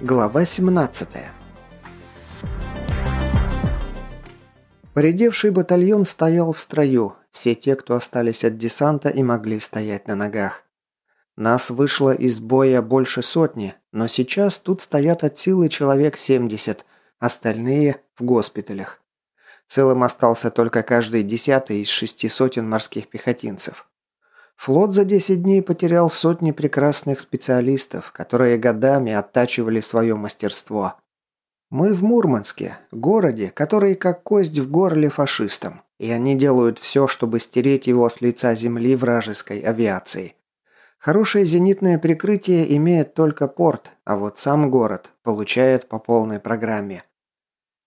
Глава 17 Поредевший батальон стоял в строю, все те, кто остались от десанта и могли стоять на ногах. Нас вышло из боя больше сотни, но сейчас тут стоят от силы человек 70, остальные в госпиталях. Целым остался только каждый десятый из шести сотен морских пехотинцев. Флот за 10 дней потерял сотни прекрасных специалистов, которые годами оттачивали свое мастерство. Мы в Мурманске, городе, который как кость в горле фашистам, и они делают все, чтобы стереть его с лица земли вражеской авиации. Хорошее зенитное прикрытие имеет только порт, а вот сам город получает по полной программе.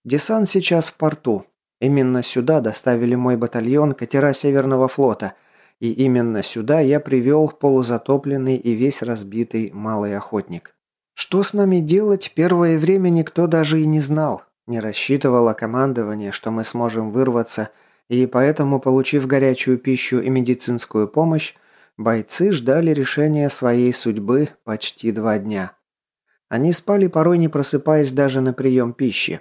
Десант сейчас в порту. Именно сюда доставили мой батальон катера Северного флота – и именно сюда я привел полузатопленный и весь разбитый малый охотник. Что с нами делать, первое время никто даже и не знал. Не рассчитывало командование, что мы сможем вырваться, и поэтому, получив горячую пищу и медицинскую помощь, бойцы ждали решения своей судьбы почти два дня. Они спали, порой не просыпаясь даже на прием пищи.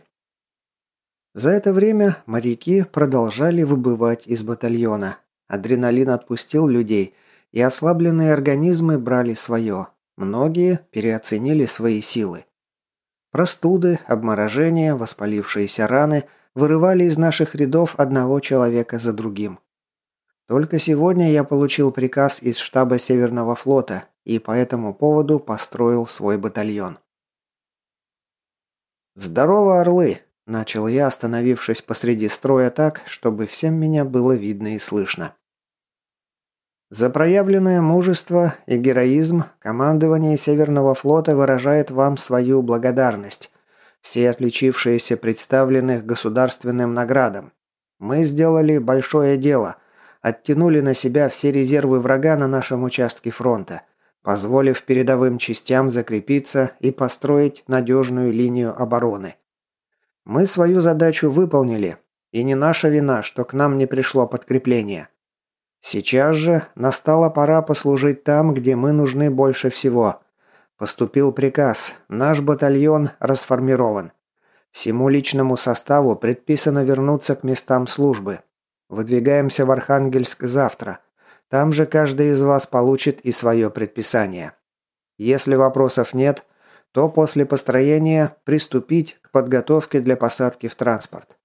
За это время моряки продолжали выбывать из батальона, Адреналин отпустил людей, и ослабленные организмы брали свое. Многие переоценили свои силы. Простуды, обморожения, воспалившиеся раны вырывали из наших рядов одного человека за другим. Только сегодня я получил приказ из штаба Северного флота и по этому поводу построил свой батальон. «Здорово, орлы!» – начал я, остановившись посреди строя так, чтобы всем меня было видно и слышно. За проявленное мужество и героизм командование Северного флота выражает вам свою благодарность. Все отличившиеся представлены государственным наградам. Мы сделали большое дело. Оттянули на себя все резервы врага на нашем участке фронта, позволив передовым частям закрепиться и построить надежную линию обороны. Мы свою задачу выполнили, и не наша вина, что к нам не пришло подкрепление. Сейчас же настала пора послужить там, где мы нужны больше всего. Поступил приказ. Наш батальон расформирован. Всему личному составу предписано вернуться к местам службы. Выдвигаемся в Архангельск завтра. Там же каждый из вас получит и свое предписание. Если вопросов нет, то после построения приступить к подготовке для посадки в транспорт.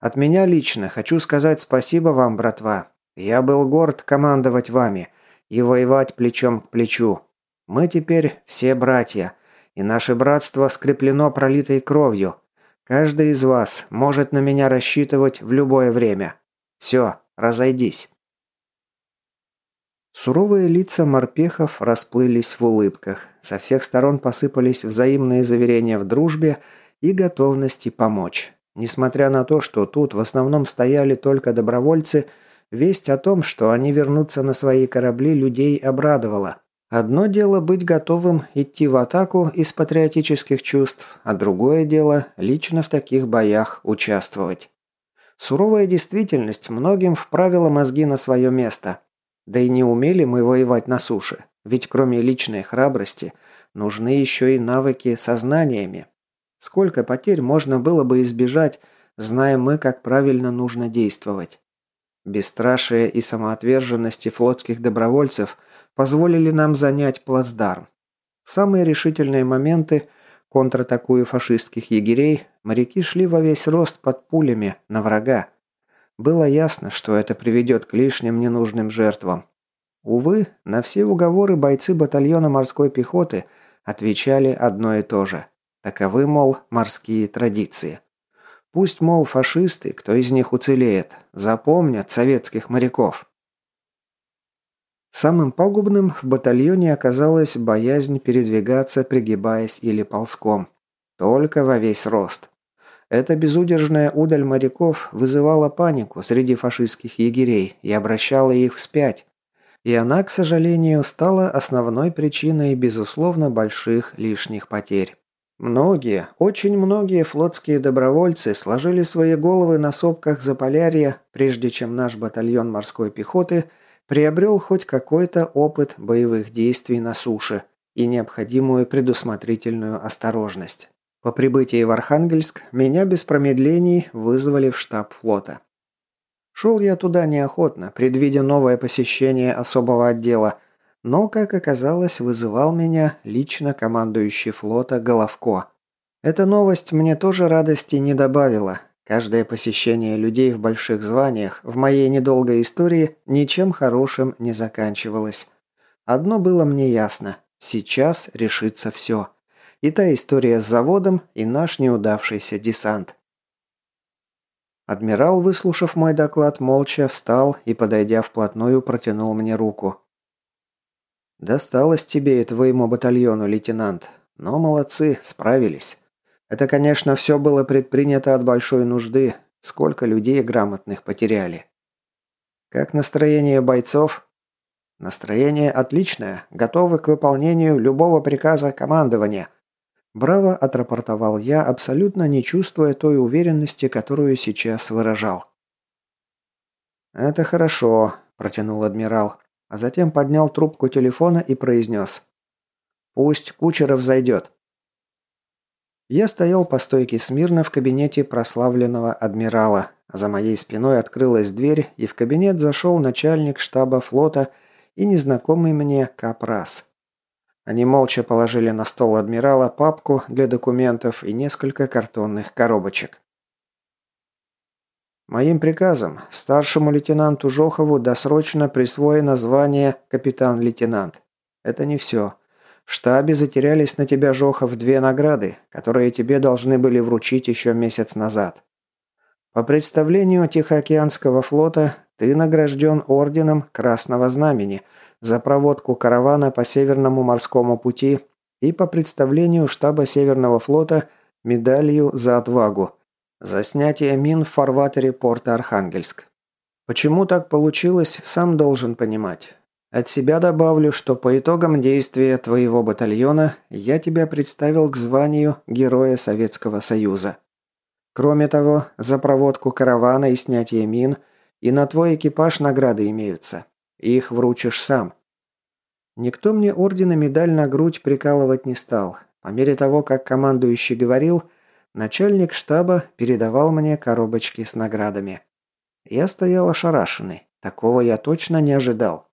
От меня лично хочу сказать спасибо вам, братва, я был горд командовать вами и воевать плечом к плечу. Мы теперь все братья, и наше братство скреплено пролитой кровью. Каждый из вас может на меня рассчитывать в любое время. Все, разойдись». Суровые лица морпехов расплылись в улыбках. Со всех сторон посыпались взаимные заверения в дружбе и готовности помочь. Несмотря на то, что тут в основном стояли только добровольцы – Весть о том, что они вернутся на свои корабли, людей обрадовала. Одно дело быть готовым идти в атаку из патриотических чувств, а другое дело лично в таких боях участвовать. Суровая действительность многим вправила мозги на свое место. Да и не умели мы воевать на суше, ведь кроме личной храбрости нужны еще и навыки со знаниями. Сколько потерь можно было бы избежать, зная мы, как правильно нужно действовать. Бесстрашие и самоотверженности флотских добровольцев позволили нам занять плацдарм. В самые решительные моменты, контратакуя фашистских егерей, моряки шли во весь рост под пулями на врага. Было ясно, что это приведет к лишним ненужным жертвам. Увы, на все уговоры бойцы батальона морской пехоты отвечали одно и то же. Таковы, мол, морские традиции. Пусть, мол, фашисты, кто из них уцелеет, запомнят советских моряков. Самым пагубным в батальоне оказалась боязнь передвигаться, пригибаясь или ползком. Только во весь рост. Эта безудержная удаль моряков вызывала панику среди фашистских егерей и обращала их вспять. И она, к сожалению, стала основной причиной, безусловно, больших лишних потерь. Многие, очень многие флотские добровольцы сложили свои головы на сопках Заполярья, прежде чем наш батальон морской пехоты приобрел хоть какой-то опыт боевых действий на суше и необходимую предусмотрительную осторожность. По прибытии в Архангельск меня без промедлений вызвали в штаб флота. Шел я туда неохотно, предвидя новое посещение особого отдела, но, как оказалось, вызывал меня лично командующий флота Головко. Эта новость мне тоже радости не добавила. Каждое посещение людей в больших званиях в моей недолгой истории ничем хорошим не заканчивалось. Одно было мне ясно – сейчас решится все – и та история с заводом, и наш неудавшийся десант. Адмирал, выслушав мой доклад, молча встал и, подойдя вплотную, протянул мне руку. «Досталось тебе и твоему батальону, лейтенант. Но молодцы, справились. Это, конечно, все было предпринято от большой нужды. Сколько людей грамотных потеряли. Как настроение бойцов?» «Настроение отличное, готовы к выполнению любого приказа командования», Браво отрапортовал я, абсолютно не чувствуя той уверенности, которую сейчас выражал. «Это хорошо», – протянул адмирал, а затем поднял трубку телефона и произнес. «Пусть Кучеров зайдет». Я стоял по стойке смирно в кабинете прославленного адмирала. За моей спиной открылась дверь, и в кабинет зашел начальник штаба флота и незнакомый мне Капрас. Они молча положили на стол адмирала папку для документов и несколько картонных коробочек. Моим приказом старшему лейтенанту Жохову досрочно присвоено звание капитан-лейтенант. Это не все. В штабе затерялись на тебя, Жохов, две награды, которые тебе должны были вручить еще месяц назад. По представлению Тихоокеанского флота ты награжден орденом Красного Знамени – за проводку каравана по Северному морскому пути и по представлению штаба Северного флота медалью за отвагу за снятие мин в фарватере порта Архангельск. Почему так получилось, сам должен понимать. От себя добавлю, что по итогам действия твоего батальона я тебя представил к званию Героя Советского Союза. Кроме того, за проводку каравана и снятие мин и на твой экипаж награды имеются. Их вручишь сам. Никто мне орден и медаль на грудь прикалывать не стал. По мере того, как командующий говорил, начальник штаба передавал мне коробочки с наградами. Я стоял ошарашенный. Такого я точно не ожидал.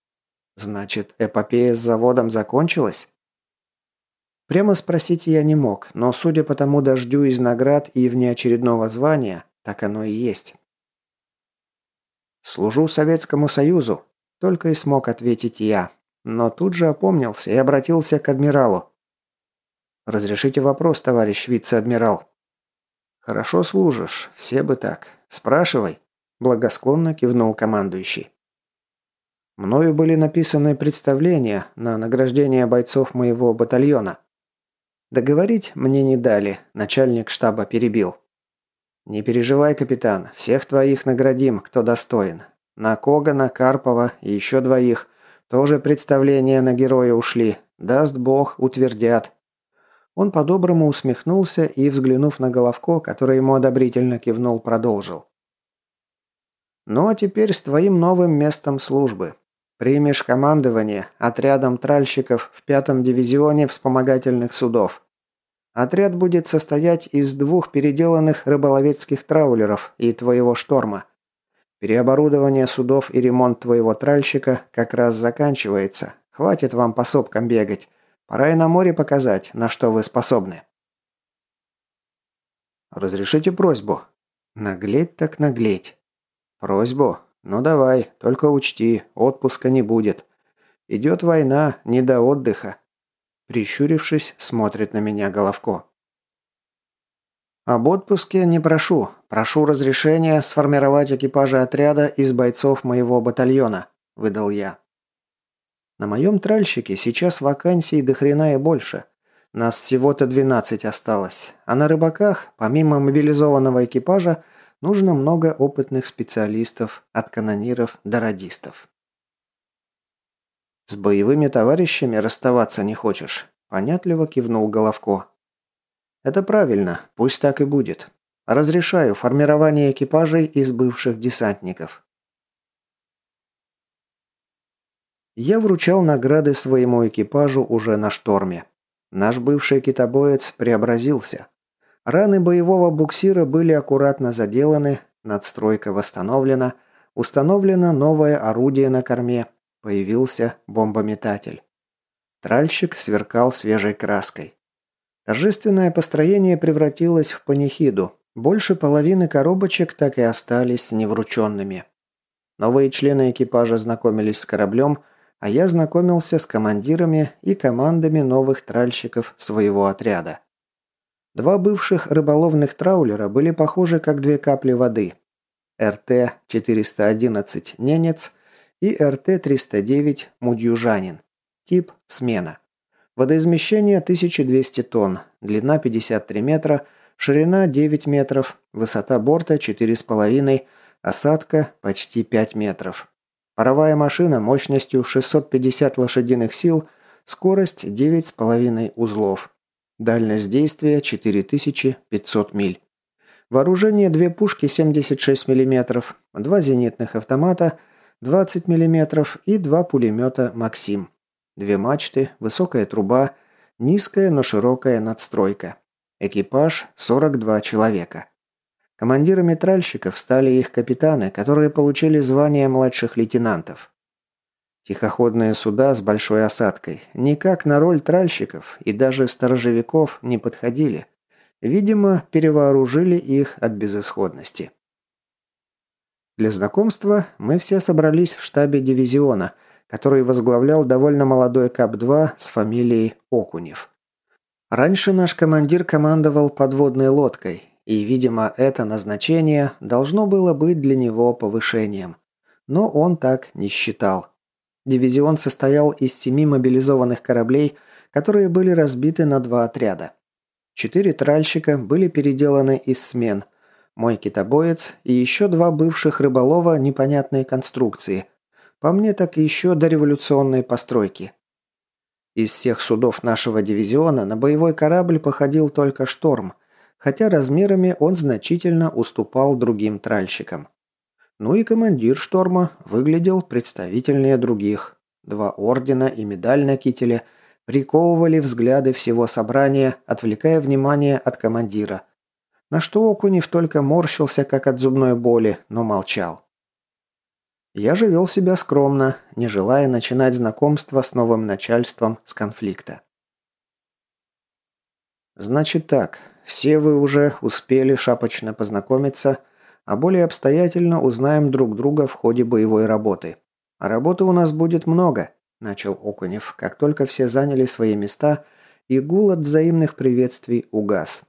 Значит, эпопея с заводом закончилась? Прямо спросить я не мог, но судя по тому дождю из наград и внеочередного звания, так оно и есть. «Служу Советскому Союзу», только и смог ответить я. Но тут же опомнился и обратился к адмиралу. «Разрешите вопрос, товарищ вице-адмирал?» «Хорошо служишь, все бы так. Спрашивай», – благосклонно кивнул командующий. Мною были написаны представления на награждение бойцов моего батальона. Договорить мне не дали, начальник штаба перебил. «Не переживай, капитан, всех твоих наградим, кто достоин. На Когана, Карпова и еще двоих. Тоже представления на героя ушли. Даст бог, утвердят. Он по-доброму усмехнулся и, взглянув на Головко, который ему одобрительно кивнул, продолжил. «Ну а теперь с твоим новым местом службы. Примешь командование отрядом тральщиков в пятом дивизионе вспомогательных судов. Отряд будет состоять из двух переделанных рыболовецких траулеров и твоего шторма. Переоборудование судов и ремонт твоего тральщика как раз заканчивается. Хватит вам по сопкам бегать. Пора и на море показать, на что вы способны. Разрешите просьбу. Наглеть так наглеть. Просьбу? Ну давай, только учти, отпуска не будет. Идет война, не до отдыха. Прищурившись, смотрит на меня Головко. Об отпуске не прошу. Прошу разрешения сформировать экипажи отряда из бойцов моего батальона», – выдал я. На моем тральщике сейчас вакансий до хрена и больше. Нас всего-то 12 осталось. А на рыбаках, помимо мобилизованного экипажа, нужно много опытных специалистов, от канониров до радистов. «С боевыми товарищами расставаться не хочешь?» – понятливо кивнул Головко. Это правильно, пусть так и будет. Разрешаю формирование экипажей из бывших десантников. Я вручал награды своему экипажу уже на шторме. Наш бывший китобоец преобразился. Раны боевого буксира были аккуратно заделаны, надстройка восстановлена, установлено новое орудие на корме, появился бомбометатель. Тральщик сверкал свежей краской. Торжественное построение превратилось в панихиду. Больше половины коробочек так и остались неврученными. Новые члены экипажа знакомились с кораблем, а я знакомился с командирами и командами новых тральщиков своего отряда. Два бывших рыболовных траулера были похожи как две капли воды. РТ-411 «Ненец» и РТ-309 «Мудюжанин». Тип – смена. Водоизмещение 1200 тонн, длина 53 метра, ширина 9 метров, высота борта 4,5, осадка почти 5 метров. Паровая машина мощностью 650 лошадиных сил, скорость 9,5 узлов. Дальность действия 4500 миль. Вооружение две пушки 76 мм, два зенитных автомата 20 мм и два пулемета «Максим». Две мачты, высокая труба, низкая, но широкая надстройка. Экипаж 42 человека. Командирами тральщиков стали их капитаны, которые получили звание младших лейтенантов. Тихоходные суда с большой осадкой никак на роль тральщиков и даже сторожевиков не подходили. Видимо, перевооружили их от безысходности. Для знакомства мы все собрались в штабе дивизиона, который возглавлял довольно молодой КАП-2 с фамилией Окунев. Раньше наш командир командовал подводной лодкой, и, видимо, это назначение должно было быть для него повышением. Но он так не считал. Дивизион состоял из семи мобилизованных кораблей, которые были разбиты на два отряда. Четыре тральщика были переделаны из смен. Мой китобоец и еще два бывших рыболова непонятной конструкции. По мне так еще дореволюционной постройки. Из всех судов нашего дивизиона на боевой корабль походил только «Шторм», хотя размерами он значительно уступал другим тральщикам. Ну и командир шторма выглядел представительнее других. Два ордена и медаль на кителе приковывали взгляды всего собрания, отвлекая внимание от командира. На что Окунев только морщился, как от зубной боли, но молчал. Я же вел себя скромно, не желая начинать знакомство с новым начальством с конфликта. «Значит так, все вы уже успели шапочно познакомиться, а более обстоятельно узнаем друг друга в ходе боевой работы. А работы у нас будет много, начал Окунев, как только все заняли свои места, и гул от взаимных приветствий угас.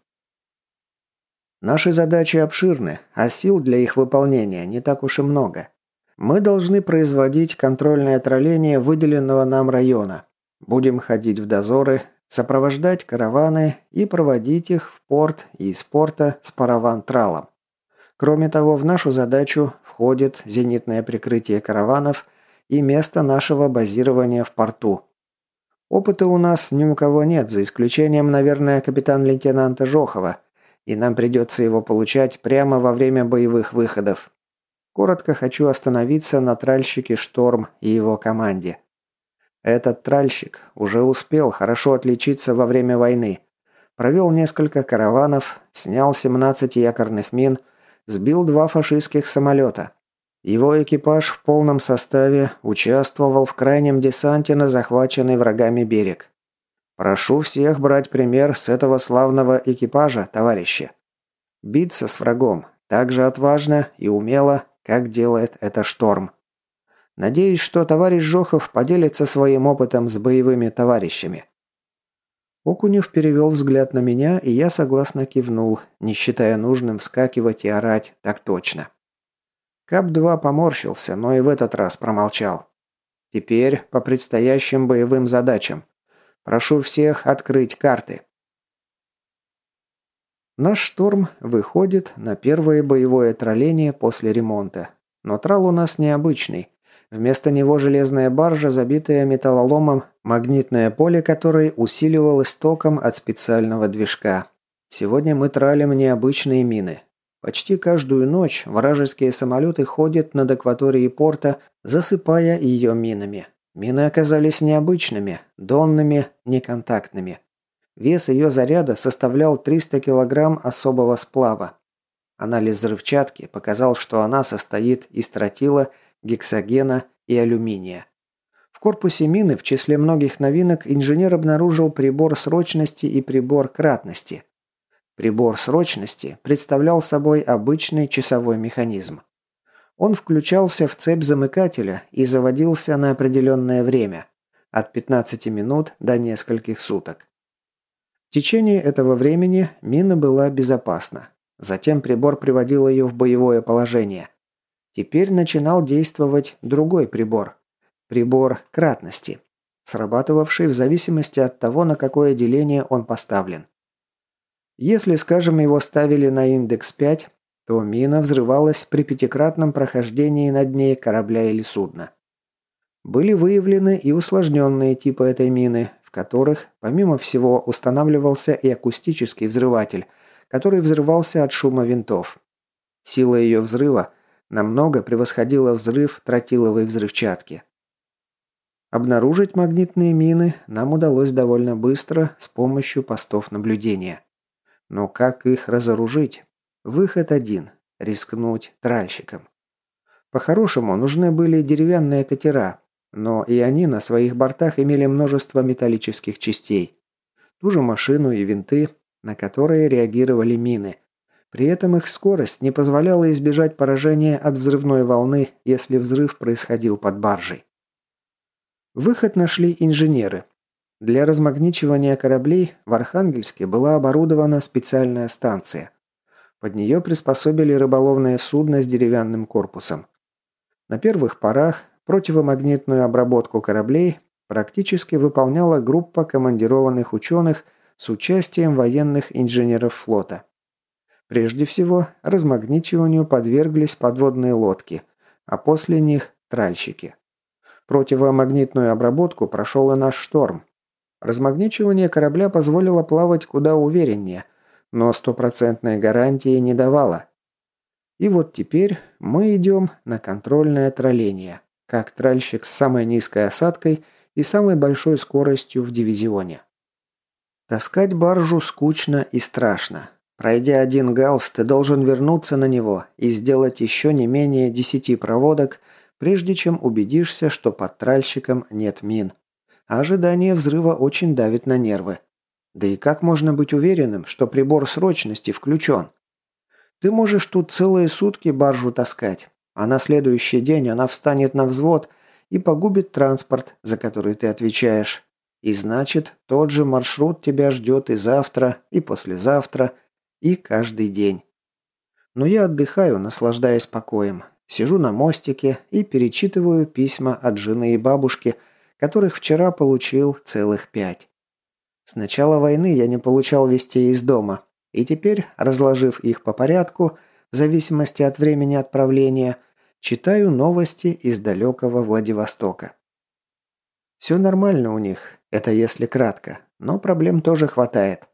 Наши задачи обширны, а сил для их выполнения не так уж и много. Мы должны производить контрольное тролление выделенного нам района. Будем ходить в дозоры, сопровождать караваны и проводить их в порт и из порта с параван-тралом. Кроме того, в нашу задачу входит зенитное прикрытие караванов и место нашего базирования в порту. Опыта у нас ни у кого нет, за исключением, наверное, капитан-лейтенанта Жохова, и нам придется его получать прямо во время боевых выходов. Коротко хочу остановиться на тральщике «Шторм» и его команде. Этот тральщик уже успел хорошо отличиться во время войны. Провел несколько караванов, снял 17 якорных мин, сбил два фашистских самолета. Его экипаж в полном составе участвовал в крайнем десанте на захваченный врагами берег. Прошу всех брать пример с этого славного экипажа, товарищи. Биться с врагом так же отважно и умело, как делает это шторм. Надеюсь, что товарищ Жохов поделится своим опытом с боевыми товарищами». Окунев перевел взгляд на меня, и я согласно кивнул, не считая нужным вскакивать и орать так точно. Кап-2 поморщился, но и в этот раз промолчал. Теперь по предстоящим боевым задачам. Прошу всех открыть карты. Наш шторм выходит на первое боевое тролление после ремонта. Но трал у нас необычный. Вместо него железная баржа, забитая металлоломом, магнитное поле которой усиливалось током от специального движка. Сегодня мы тралим необычные мины. Почти каждую ночь вражеские самолеты ходят над акваторией порта, засыпая ее минами. Мины оказались необычными, донными, неконтактными. Вес ее заряда составлял 300 килограмм особого сплава. Анализ взрывчатки показал, что она состоит из тротила, гексогена и алюминия. В корпусе мины в числе многих новинок инженер обнаружил прибор срочности и прибор кратности. Прибор срочности представлял собой обычный часовой механизм. Он включался в цепь замыкателя и заводился на определенное время – от 15 минут до нескольких суток. В течение этого времени мина была безопасна. Затем прибор приводил ее в боевое положение. Теперь начинал действовать другой прибор Прибор кратности, срабатывавший в зависимости от того, на какое деление он поставлен. Если, скажем, его ставили на индекс 5, то мина взрывалась при пятикратном прохождении над ней корабля или судна. Были выявлены и усложненные типы этой мины, в которых, помимо всего, устанавливался и акустический взрыватель, который взрывался от шума винтов. Сила ее взрыва намного превосходила взрыв тротиловой взрывчатки. Обнаружить магнитные мины нам удалось довольно быстро с помощью постов наблюдения. Но как их разоружить? Выход один – рискнуть тральщиком. По-хорошему, нужны были деревянные катера, но и они на своих бортах имели множество металлических частей. Ту же машину и винты, на которые реагировали мины. При этом их скорость не позволяла избежать поражения от взрывной волны, если взрыв происходил под баржей. Выход нашли инженеры. Для размагничивания кораблей в Архангельске была оборудована специальная станция. Под нее приспособили рыболовное судно с деревянным корпусом. На первых порах противомагнитную обработку кораблей практически выполняла группа командированных ученых с участием военных инженеров флота. Прежде всего, размагничиванию подверглись подводные лодки, а после них – тральщики. Противомагнитную обработку прошел и наш шторм. Размагничивание корабля позволило плавать куда увереннее, но стопроцентной гарантии не давало. И вот теперь мы идем на контрольное тролление, как тральщик с самой низкой осадкой и самой большой скоростью в дивизионе. Таскать баржу скучно и страшно. Пройдя один галс, ты должен вернуться на него и сделать еще не менее десяти проводок – прежде чем убедишься, что под тральщиком нет мин. Ожидание взрыва очень давит на нервы. Да и как можно быть уверенным, что прибор срочности включен? Ты можешь тут целые сутки баржу таскать, а на следующий день она встанет на взвод и погубит транспорт, за который ты отвечаешь. И значит, тот же маршрут тебя ждет и завтра, и послезавтра, и каждый день. Но я отдыхаю, наслаждаясь покоем, Сижу на мостике и перечитываю письма от жены и бабушки, которых вчера получил целых пять. С начала войны я не получал вестей из дома, и теперь, разложив их по порядку, в зависимости от времени отправления, читаю новости из далекого Владивостока. Все нормально у них, это если кратко, но проблем тоже хватает.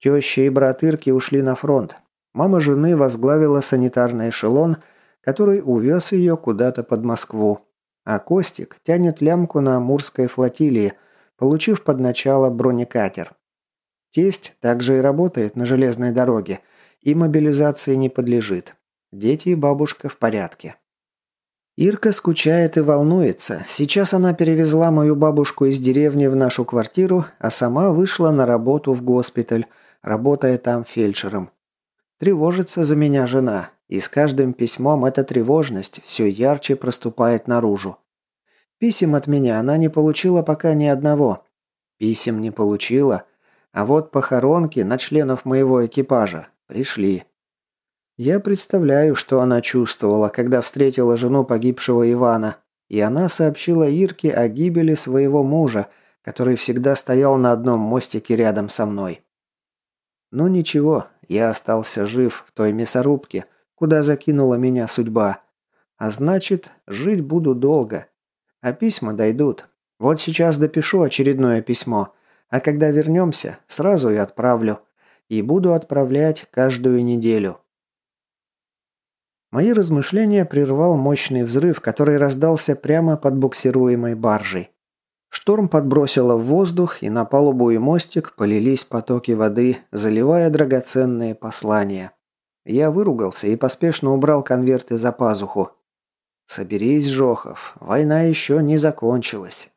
Теща и брат Ирки ушли на фронт. Мама жены возглавила санитарный эшелон – который увез ее куда-то под Москву. А Костик тянет лямку на Амурской флотилии, получив под начало бронекатер. Тесть также и работает на железной дороге и мобилизации не подлежит. Дети и бабушка в порядке. Ирка скучает и волнуется. Сейчас она перевезла мою бабушку из деревни в нашу квартиру, а сама вышла на работу в госпиталь, работая там фельдшером. Тревожится за меня жена, и с каждым письмом эта тревожность все ярче проступает наружу. Писем от меня она не получила пока ни одного. Писем не получила, а вот похоронки на членов моего экипажа пришли. Я представляю, что она чувствовала, когда встретила жену погибшего Ивана, и она сообщила Ирке о гибели своего мужа, который всегда стоял на одном мостике рядом со мной. Ну ничего, я остался жив в той мясорубке – куда закинула меня судьба. А значит, жить буду долго. А письма дойдут. Вот сейчас допишу очередное письмо, а когда вернемся, сразу и отправлю. И буду отправлять каждую неделю. Мои размышления прервал мощный взрыв, который раздался прямо под буксируемой баржей. Шторм подбросило в воздух, и на палубу и мостик полились потоки воды, заливая драгоценные послания. Я выругался и поспешно убрал конверты за пазуху. «Соберись, Жохов, война еще не закончилась».